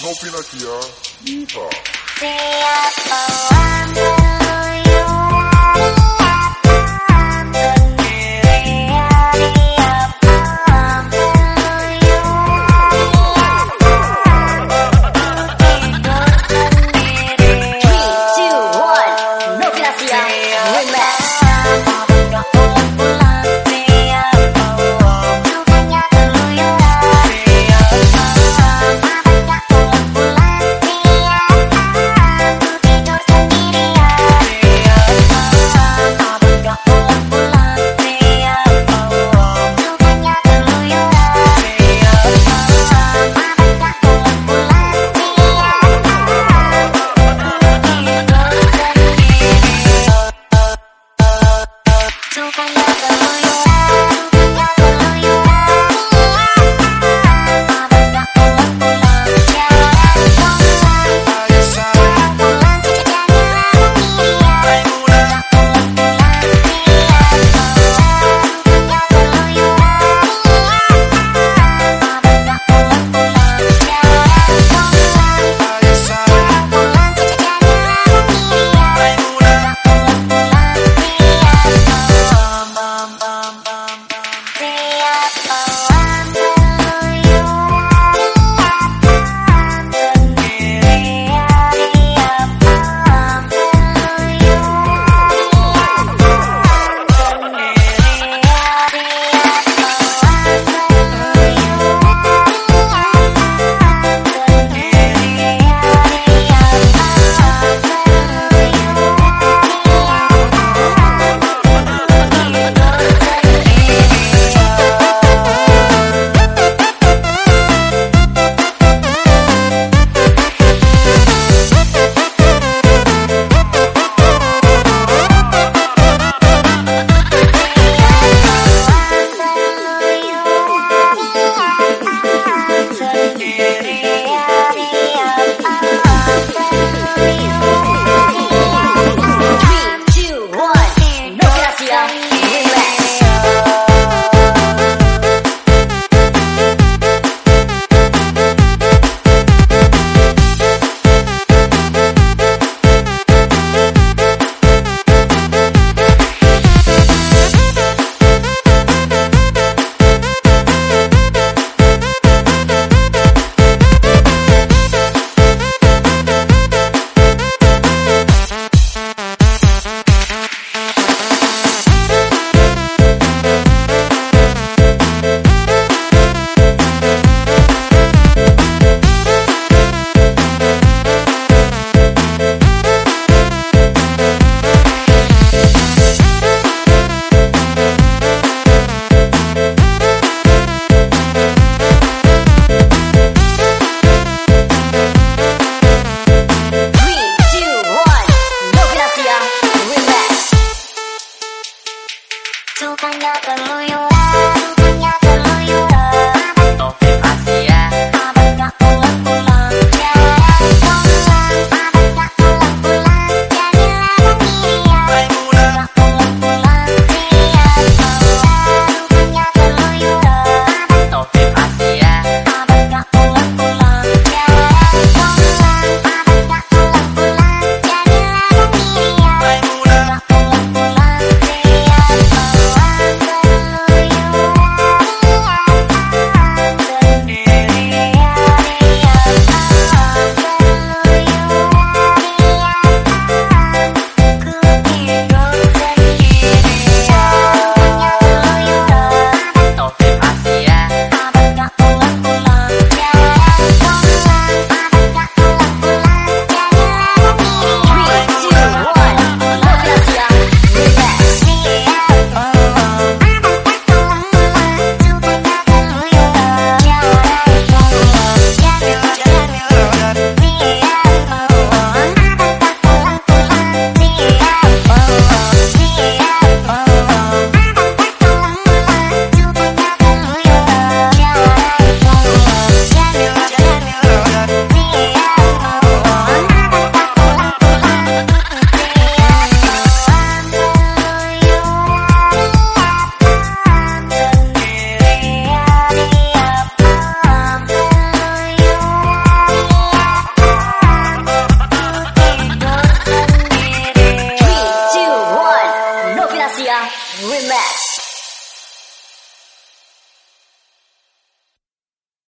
No Novinakia. Yeehaw.